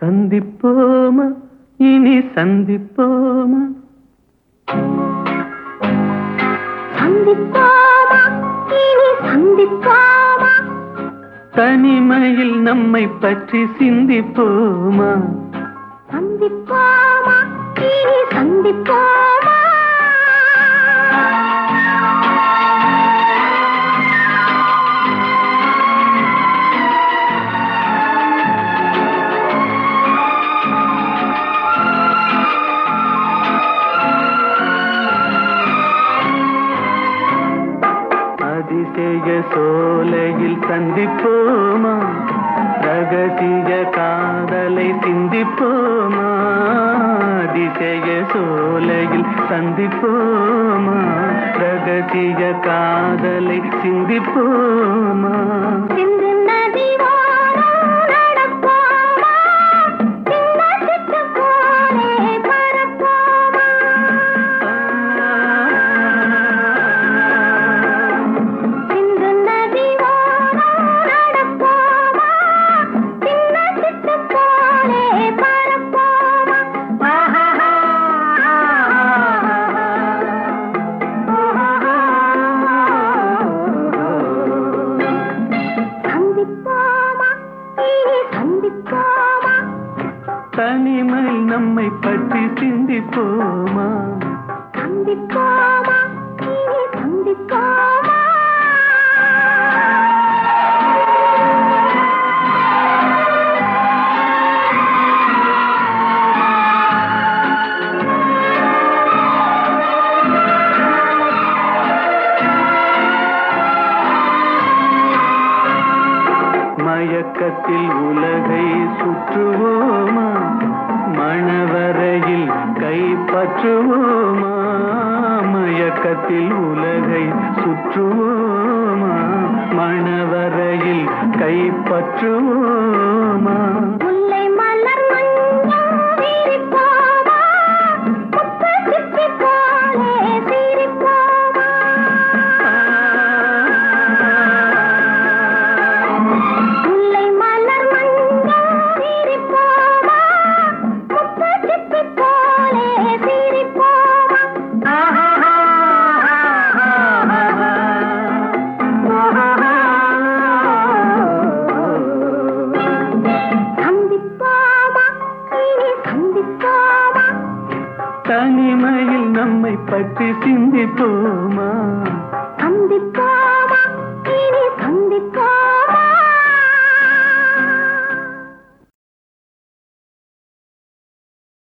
சந்திப்போமா? இனி சந்திப்போமா? சந்திப்போமா? இனி சந்திப்போமா? தனிமையில் நம்மை பற்றி சிந்திப்போமா? சந்திப்போமா? இனி சந்திப்போமா? ரகசிய சோலையில் சந்திப்போமா? ரகசிய காதலை சிந்திப்போமா? அதிசய சோலையில் சந்திப்போமா? ரகசிய காதலை சிந்திப்போமா? தனிமையில் நம்மை பற்றி சிந்திப்போமா? சந்திப்போமா? மயக்கத்தில் உலகை சுற்றுவோமா. மனத்தில் உலகை சுற்றுவோமா? மணவரையில் கைப்பற்றுவோமா? தனிமையில் நம்மை பற்றி சிந்திப்போமா? சந்திப்போமா? இனி சந்திப்போம்?